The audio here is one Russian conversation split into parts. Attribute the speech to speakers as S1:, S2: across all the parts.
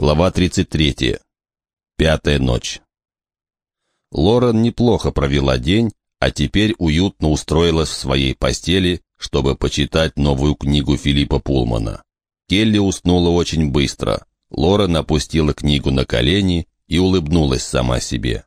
S1: Глава 33. Пятая ночь. Лорен неплохо провела день, а теперь уютно устроилась в своей постели, чтобы почитать новую книгу Филиппа Пулмана. Келли уснула очень быстро. Лорен опустила книгу на колени и улыбнулась сама себе.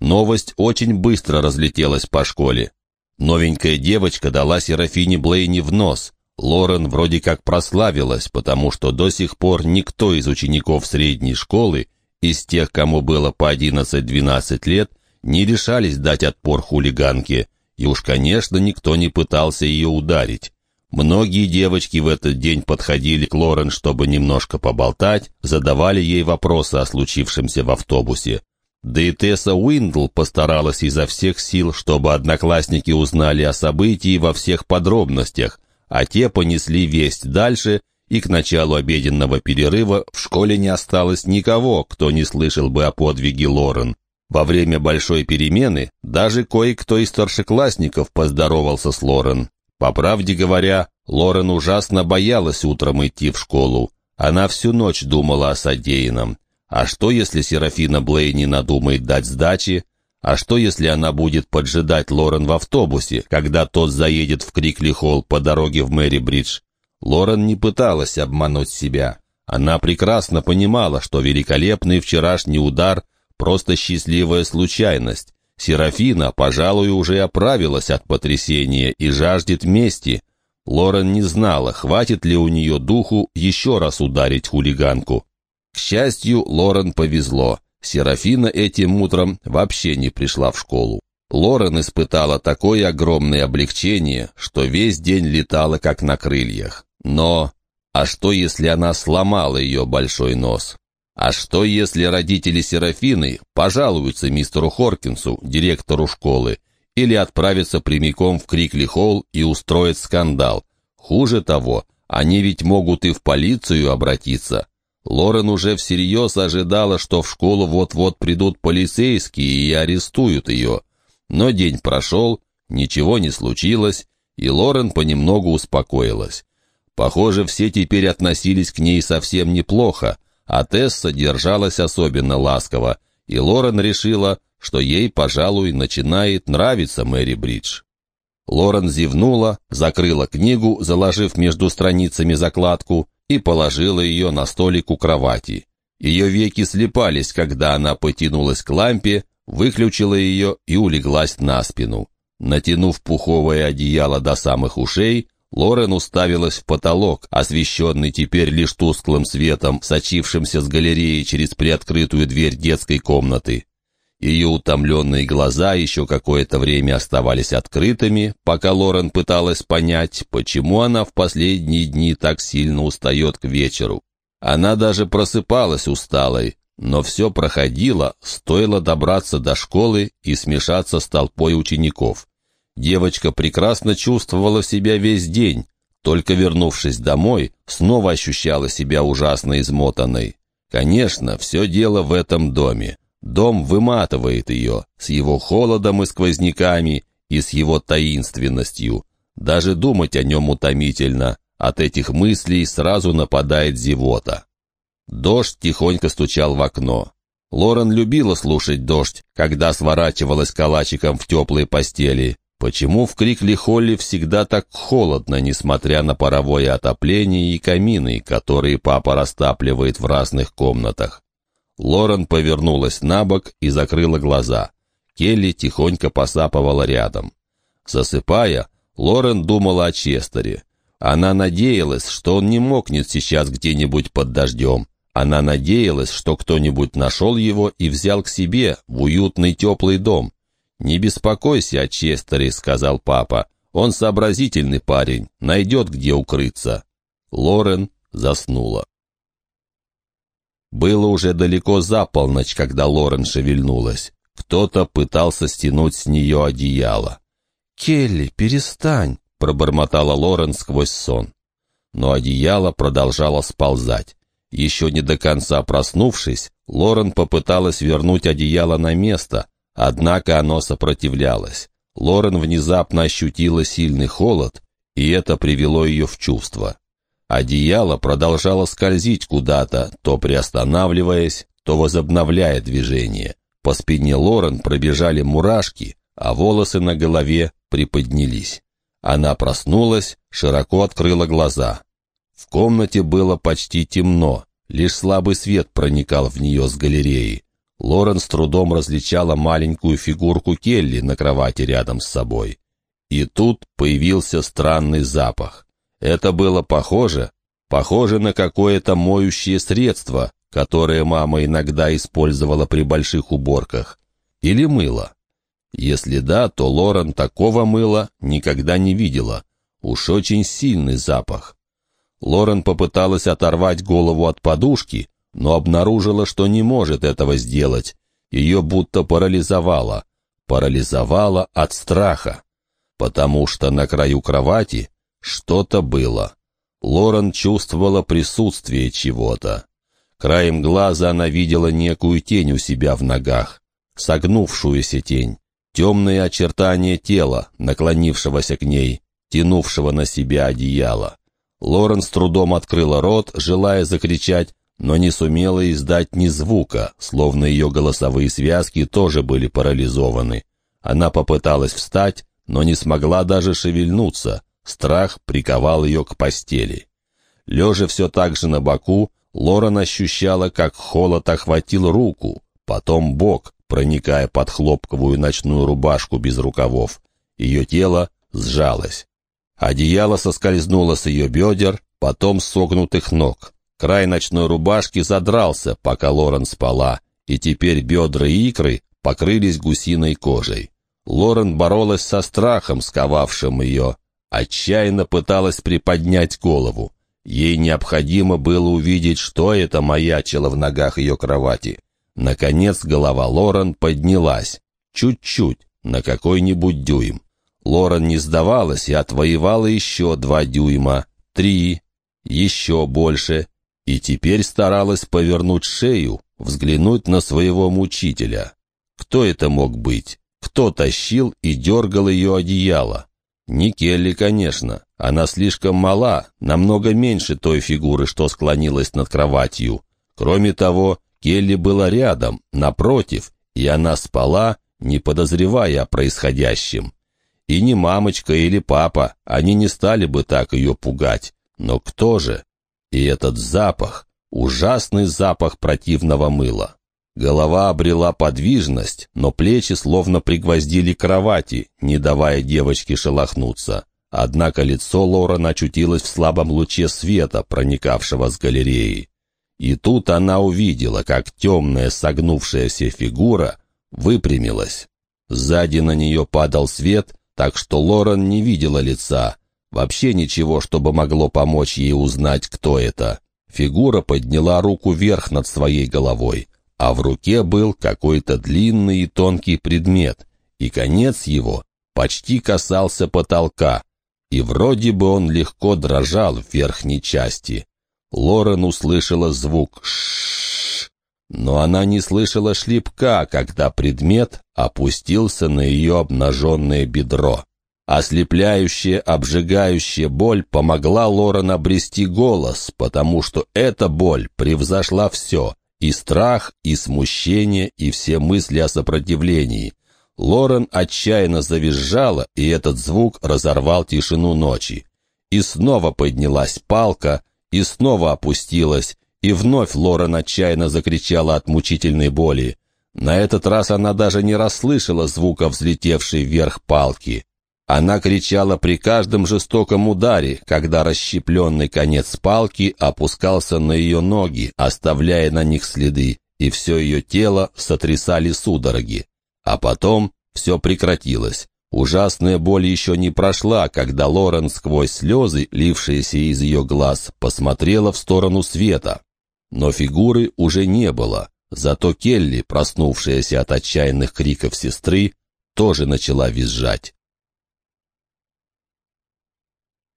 S1: Новость очень быстро разлетелась по школе. Новенькая девочка дала Серафине Блейни в нос, Лорен вроде как прославилась, потому что до сих пор никто из учеников средней школы, из тех, кому было по 11-12 лет, не решались дать отпор хулиганке, и уж, конечно, никто не пытался ее ударить. Многие девочки в этот день подходили к Лорен, чтобы немножко поболтать, задавали ей вопросы о случившемся в автобусе. Да и Тесса Уиндл постаралась изо всех сил, чтобы одноклассники узнали о событии во всех подробностях, а те понесли весть дальше, и к началу обеденного перерыва в школе не осталось никого, кто не слышал бы о подвиге Лорен. Во время большой перемены даже кое-кто из старшеклассников поздоровался с Лорен. По правде говоря, Лорен ужасно боялась утром идти в школу. Она всю ночь думала о содеянном. А что, если Серафина Блейни надумает дать сдачи? А что, если она будет поджидать Лорен в автобусе, когда тот заедет в Крикли-Холл по дороге в Мэри-Бридж? Лорен не пыталась обмануть себя. Она прекрасно понимала, что великолепный вчерашний удар — просто счастливая случайность. Серафина, пожалуй, уже оправилась от потрясения и жаждет мести. Лорен не знала, хватит ли у нее духу еще раз ударить хулиганку. К счастью, Лорен повезло. Серафина этим утром вообще не пришла в школу. Лорен испытала такое огромное облегчение, что весь день летала как на крыльях. Но а что, если она сломала ее большой нос? А что, если родители Серафины пожалуются мистеру Хоркинсу, директору школы, или отправятся прямиком в Крикли-Холл и устроят скандал? Хуже того, они ведь могут и в полицию обратиться. Лорен уже всерьез ожидала, что в школу вот-вот придут полицейские и арестуют ее. Но день прошел, ничего не случилось, и Лорен понемногу успокоилась. Похоже, все теперь относились к ней совсем неплохо, а Тесса держалась особенно ласково, и Лорен решила, что ей, пожалуй, начинает нравиться Мэри Бридж. Лорен зевнула, закрыла книгу, заложив между страницами закладку, и положила ее на столик у кровати. Ее веки слепались, когда она потянулась к лампе, выключила ее и улеглась на спину. Натянув пуховое одеяло до самых ушей, Лорен уставилась в потолок, освещенный теперь лишь тусклым светом, сочившимся с галереи через приоткрытую дверь детской комнаты. Ее утомленные глаза еще какое-то время оставались открытыми, пока Лорен пыталась понять, почему она в последние дни так сильно устает к вечеру. Она даже просыпалась усталой, но все проходило, стоило добраться до школы и смешаться с толпой учеников. Девочка прекрасно чувствовала себя весь день, только вернувшись домой, снова ощущала себя ужасно измотанной. Конечно, все дело в этом доме. Дом выматывает ее, с его холодом и сквозняками, и с его таинственностью. Даже думать о нем утомительно. От этих мыслей сразу нападает зевота. Дождь тихонько стучал в окно. Лорен любила слушать дождь, когда сворачивалась калачиком в теплой постели. Почему в Крикли-Холле всегда так холодно, несмотря на паровое отопление и камины, которые папа растапливает в разных комнатах? Лорен повернулась на бок и закрыла глаза. Келли тихонько посапывала рядом. Засыпая, Лорен думала о Честере. Она надеялась, что он не мокнет сейчас где-нибудь под дождем. Она надеялась, что кто-нибудь нашел его и взял к себе в уютный теплый дом. «Не беспокойся о Честере», — сказал папа. «Он сообразительный парень, найдет, где укрыться». Лорен заснула. Было уже далеко за полночь, когда Лорен шевельнулась. Кто-то пытался стянуть с нее одеяло. «Келли, перестань!» — пробормотала Лорен сквозь сон. Но одеяло продолжало сползать. Еще не до конца проснувшись, Лорен попыталась вернуть одеяло на место, однако оно сопротивлялось. Лорен внезапно ощутила сильный холод, и это привело ее в чувство. Одеяло продолжало скользить куда-то, то приостанавливаясь, то возобновляя движение. По спине Лорен пробежали мурашки, а волосы на голове приподнялись. Она проснулась, широко открыла глаза. В комнате было почти темно, лишь слабый свет проникал в нее с галереи. Лорен с трудом различала маленькую фигурку Келли на кровати рядом с собой. И тут появился странный запах. Это было похоже, похоже на какое-то моющее средство, которое мама иногда использовала при больших уборках. Или мыло. Если да, то Лорен такого мыла никогда не видела. Уж очень сильный запах. Лорен попыталась оторвать голову от подушки, но обнаружила, что не может этого сделать. Ее будто парализовало. Парализовало от страха. Потому что на краю кровати что-то было. Лорен чувствовала присутствие чего-то. Краем глаза она видела некую тень у себя в ногах. Согнувшуюся тень. Темные очертания тела, наклонившегося к ней, тянувшего на себя одеяло. Лорен с трудом открыла рот, желая закричать, но не сумела издать ни звука, словно ее голосовые связки тоже были парализованы. Она попыталась встать, но не смогла даже шевельнуться. Страх приковал ее к постели. Лежа все так же на боку, Лорен ощущала, как холод охватил руку, потом бок, проникая под хлопковую ночную рубашку без рукавов. Ее тело сжалось. Одеяло соскользнуло с ее бедер, потом согнутых ног. Край ночной рубашки задрался, пока Лорен спала, и теперь бедра и икры покрылись гусиной кожей. Лорен боролась со страхом, сковавшим ее. Отчаянно пыталась приподнять голову. Ей необходимо было увидеть, что это маячило в ногах ее кровати. Наконец голова Лорен поднялась. Чуть-чуть, на какой-нибудь дюйм. Лорен не сдавалась и отвоевала еще два дюйма, три, еще больше, и теперь старалась повернуть шею, взглянуть на своего мучителя. Кто это мог быть? Кто тащил и дергал ее одеяло? Не Келли, конечно. Она слишком мала, намного меньше той фигуры, что склонилась над кроватью. Кроме того, Келли была рядом, напротив, и она спала, не подозревая о происходящем. И не мамочка или папа, они не стали бы так ее пугать. Но кто же? И этот запах, ужасный запах противного мыла. Голова обрела подвижность, но плечи словно пригвоздили к кровати, не давая девочке шелохнуться. Однако лицо Лорен очутилось в слабом луче света, проникавшего с галереи. И тут она увидела, как темная согнувшаяся фигура выпрямилась. Сзади на нее падал свет, так что Лорен не видела лица, Вообще ничего, чтобы могло помочь ей узнать, кто это. Фигура подняла руку вверх над своей головой, а в руке был какой-то длинный и тонкий предмет, и конец его почти касался потолка, и вроде бы он легко дрожал в верхней части. Лорен услышала звук «шшш», но она не слышала шлепка, когда предмет опустился на ее обнаженное бедро. Ослепляющая, обжигающая боль помогла Лорен обрести голос, потому что эта боль превзошла все — и страх, и смущение, и все мысли о сопротивлении. Лорен отчаянно завизжала, и этот звук разорвал тишину ночи. И снова поднялась палка, и снова опустилась, и вновь Лорен отчаянно закричала от мучительной боли. На этот раз она даже не расслышала звука взлетевшей вверх палки. Она кричала при каждом жестоком ударе, когда расщепленный конец палки опускался на ее ноги, оставляя на них следы, и все ее тело сотрясали судороги. А потом все прекратилось. Ужасная боль еще не прошла, когда Лорен сквозь слезы, лившиеся из ее глаз, посмотрела в сторону света. Но фигуры уже не было. Зато Келли, проснувшаяся от отчаянных криков сестры, тоже начала визжать.